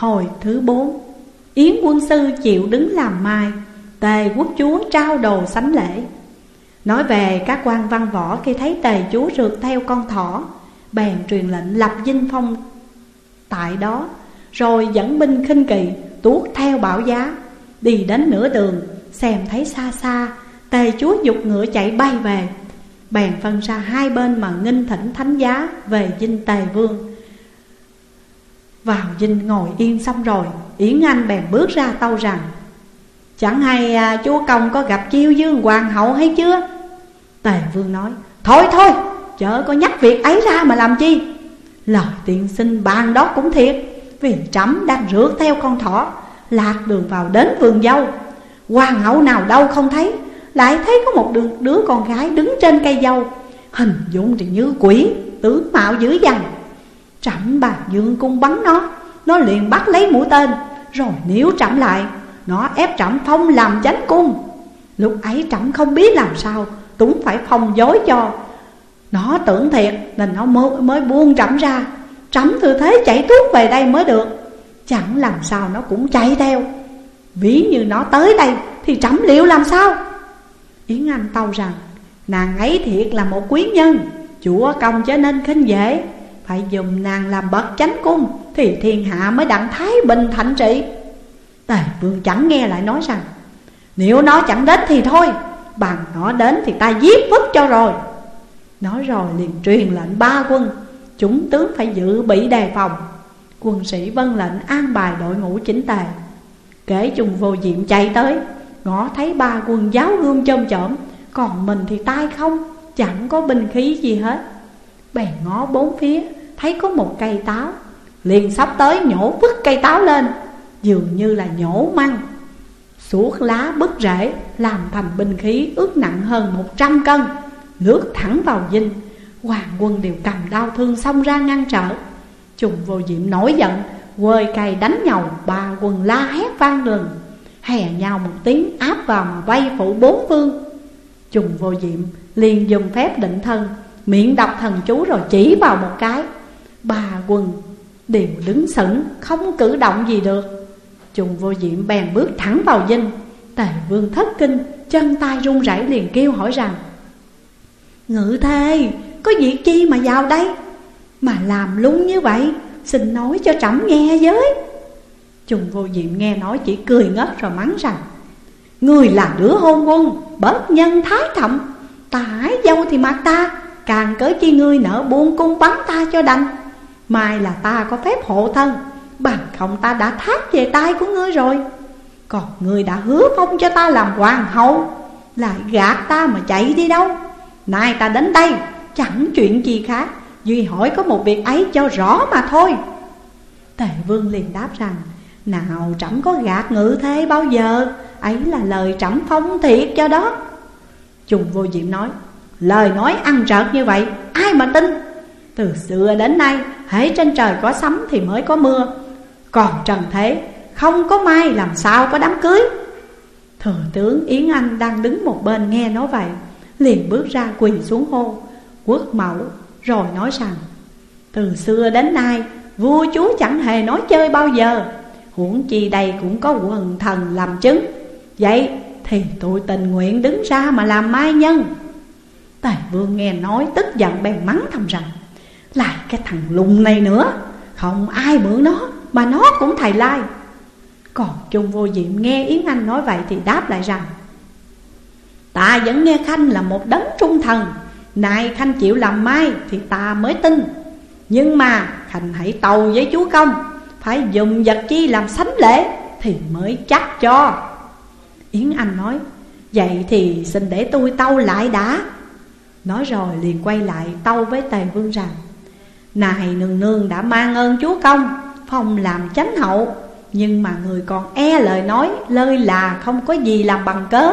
Hồi thứ bốn, Yến quân sư chịu đứng làm mai, Tề quốc chúa trao đồ sánh lễ. Nói về các quan văn võ khi thấy tề chúa rượt theo con thỏ, Bèn truyền lệnh lập dinh phong tại đó, Rồi dẫn binh khinh kỵ, tuốt theo bảo giá, Đi đến nửa đường, xem thấy xa xa, Tề chúa dục ngựa chạy bay về. Bèn phân ra hai bên mà nghinh thỉnh thánh giá về dinh tề vương. Vào dinh ngồi yên xong rồi Yến Anh bèn bước ra tâu rằng Chẳng hay à, chúa công có gặp chiêu dương hoàng hậu hay chưa? Tề vương nói Thôi thôi chớ có nhắc việc ấy ra mà làm chi? Lời tiện sinh bàn đó cũng thiệt Vì trẫm đang rước theo con thỏ Lạc đường vào đến vườn dâu. Hoàng hậu nào đâu không thấy Lại thấy có một đứa, đứa con gái đứng trên cây dâu Hình dung thì như quỷ Tướng mạo dữ dằn. Trẫm bà dương cung bắn nó. Nó liền bắt lấy mũi tên. Rồi níu trẫm lại. Nó ép trẫm phong làm chánh cung. Lúc ấy trẫm không biết làm sao. Túng phải phong dối cho. Nó tưởng thiệt nên nó mới, mới buông trẫm ra. Trẫm thừa thế chạy tuốt về đây mới được. Chẳng làm sao nó cũng chạy theo. Ví như nó tới đây Thì trẫm liệu làm sao? Yến Anh tâu rằng Nàng ấy thiệt là một quý nhân. Chúa công cho nên khinh dễ. Phải dùng nàng làm bậc chánh cung, Thì thiên hạ mới đặng thái bình thạnh trị. Tề vương chẳng nghe lại nói rằng, Nếu nó chẳng đến thì thôi Bằng nó đến thì ta giết vứt cho rồi. Nói rồi liền truyền lệnh ba quân, Chúng tướng phải dự bị đề phòng. Quân sĩ vân lệnh an bài đội ngũ chính tề, Kể chung vô diệm chạy tới. Ngõ thấy ba quân giáo gươm chôm chởm Còn mình thì tay không, Chẳng có binh khí gì hết. Bèn ngó bốn phía Thấy có một cây táo, Liền sắp tới nhổ vứt cây táo lên, Dường như là nhổ măng. Suốt lá bứt rễ, Làm thành binh khí ước nặng hơn một trăm cân, Lướt thẳng vào dinh. Hoàng quân đều cầm đau thương xông ra ngăn trở. Trùng vô diệm nổi giận, Quơi cây đánh nhau Ba quân la hét vang rừng Hè nhau một tiếng áp vào mà vây phủ bốn phương. Trùng vô diệm liền dùng phép định thân, Miệng đọc thần chú rồi chỉ vào một cái. Ba quần, đều đứng sững, Không cử động gì được. Trùng vô diệm bèn bước thẳng vào dinh. Tề vương thất kinh, Chân tay run rẩy liền kêu hỏi rằng, Ngự thê, Có việc chi mà vào đây? Mà làm lung như vậy, Xin nói cho trẫm nghe với. Trùng vô diệm nghe nói chỉ cười ngất rồi mắng rằng, Người là đứa hôn quân Bớt nhân thái thậm Ta hái dâu thì mặc ta, Càng cớ chi ngươi nở buông cung bắn ta cho đành. Mai là ta có phép hộ thân. Bằng không ta đã thác về tay của ngươi rồi. Còn ngươi đã hứa phong cho ta làm hoàng hậu, Lại gạt ta mà chạy đi đâu? Nay ta đến đây, Chẳng chuyện gì khác, Duy hỏi có một việc ấy cho rõ mà thôi. Tề vương liền đáp rằng, Nào trẫm có gạt ngự thế bao giờ, Ấy là lời trẫm phong thiệt cho đó. Trùng vô diệm nói, Lời nói ăn trợt như vậy, Ai mà tin? Từ xưa đến nay, hễ trên trời có sấm thì mới có mưa. Còn trần thế, Không có mai làm sao có đám cưới. Thừa tướng Yến Anh đang đứng một bên nghe nói vậy, Liền bước ra quỳ xuống hô Quốc mẫu, rồi nói rằng, Từ xưa đến nay, Vua chúa chẳng hề nói chơi bao giờ. Huống chi đây cũng có quần thần làm chứng. Vậy thì tôi tình nguyện đứng ra mà làm mai nhân. Tài vương nghe nói tức giận bèn mắng thầm rằng lại cái thằng lùng này nữa. Không ai mượn nó, Mà nó cũng thầy lai. Còn chung vô diệm nghe Yến Anh nói vậy Thì đáp lại rằng, Ta vẫn nghe Khanh là một đấng trung thần. Này Khanh chịu làm mai Thì ta mới tin. Nhưng mà Khanh hãy tàu với chúa công, Phải dùng vật chi làm sánh lễ Thì mới chắc cho. Yến Anh nói, Vậy thì xin để tôi tâu lại đã. Nói rồi liền quay lại tâu với Tề Vương rằng này nương nương đã mang ơn chúa công, Phong làm chánh hậu. Nhưng mà người còn e lời nói, Lơi là không có gì làm bằng cớ.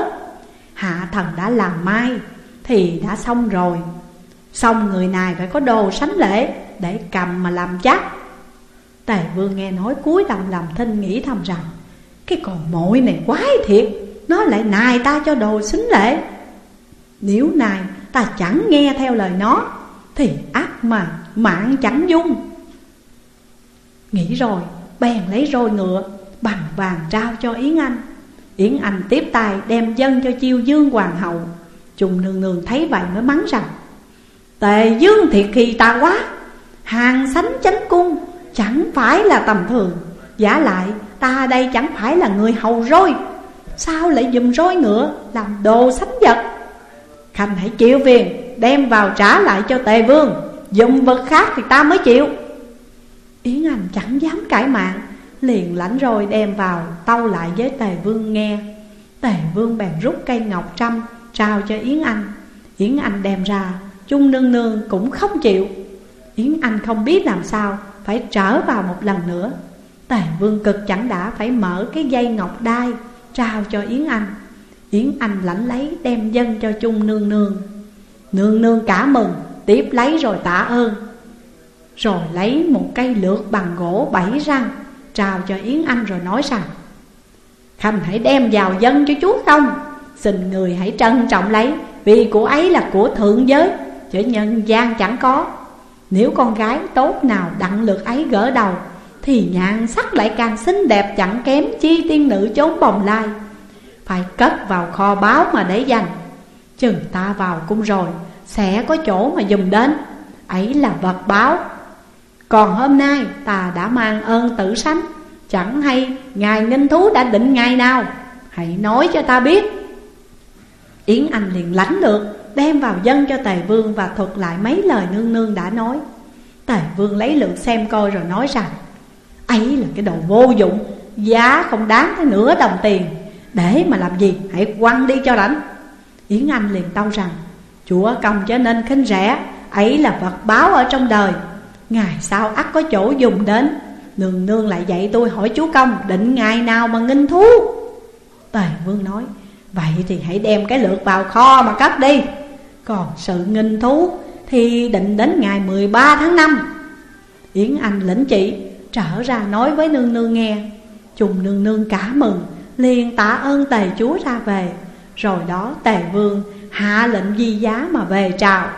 Hạ thần đã làm mai, Thì đã xong rồi. Xong người này phải có đồ sánh lễ Để cầm mà làm chắc Tề vương nghe nói cúi lòng làm thinh nghĩ thầm rằng, Cái con mội này quái thiệt, Nó lại nài ta cho đồ xính lễ. Nếu nài ta chẳng nghe theo lời nó, Thì ác mà mạng chẳng dung. Nghĩ rồi, Bèn lấy roi ngựa bằng vàng trao cho Yến Anh. Yến Anh tiếp tay đem dân cho chiêu dương hoàng hậu. Trùng nương nương thấy vậy mới mắng rằng, Tề dương thiệt khi ta quá, Hàng sánh chánh cung Chẳng phải là tầm thường, Giả lại ta đây chẳng phải là người hầu roi. Sao lại dùng roi ngựa Làm đồ sánh vật? Khanh hãy chịu phiền, Đem vào trả lại cho tề vương. Dùng vật khác thì ta mới chịu. Yến Anh chẳng dám cãi mạng, Liền lãnh rồi đem vào, Tâu lại với tề vương nghe. Tề vương bèn rút cây ngọc trăm, Trao cho Yến Anh. Yến Anh đem ra, Chung nương nương cũng không chịu. Yến Anh không biết làm sao, Phải trở vào một lần nữa. Tề vương cực chẳng đã, phải mở cái dây ngọc đai, Trao cho Yến Anh. Yến Anh lãnh lấy, đem dân cho chung nương nương. Nương nương cả mừng Tiếp lấy rồi tạ ơn. Rồi lấy một cây lược bằng gỗ bảy răng, Trao cho Yến Anh rồi nói rằng, Khanh hãy đem vào dân cho chúa không Xin người hãy trân trọng lấy, Vì của ấy là của thượng giới, Chứ nhân gian chẳng có. Nếu con gái tốt nào đặng lược ấy gỡ đầu, Thì nhan sắc lại càng xinh đẹp chẳng kém Chi tiên nữ chốn bồng lai. Phải cất vào kho báo mà để dành. Chừng ta vào cung rồi sẽ có chỗ mà dùng đến. Ấy là vật báo. Còn hôm nay ta đã mang ơn tử sánh, Chẳng hay ngài ninh thú đã định ngày nào? Hãy nói cho ta biết. Yến Anh liền lãnh được Đem vào dân cho Tề Vương Và thuật lại mấy lời nương nương đã nói. Tề Vương lấy lượt xem coi rồi nói rằng ấy là cái đồ vô dụng Giá không đáng tới nửa đồng tiền. Để mà làm gì hãy quăng đi cho lãnh Yến Anh liền tâu rằng Chúa công cho nên khinh rẻ Ấy là vật báo ở trong đời. Ngày sau ắt có chỗ dùng đến? Nương nương lại dạy tôi hỏi chúa công, Định ngày nào mà nghinh thú? Tề vương nói, Vậy thì hãy đem cái lượt vào kho mà cất đi. Còn sự nghinh thú Thì định đến ngày 13 tháng 5 Yến Anh lĩnh chỉ, Trở ra nói với nương nương nghe. Trùng nương nương cả mừng, liền tạ ơn tề chúa ra về. Rồi đó tề vương hạ lệnh di giá mà về trào.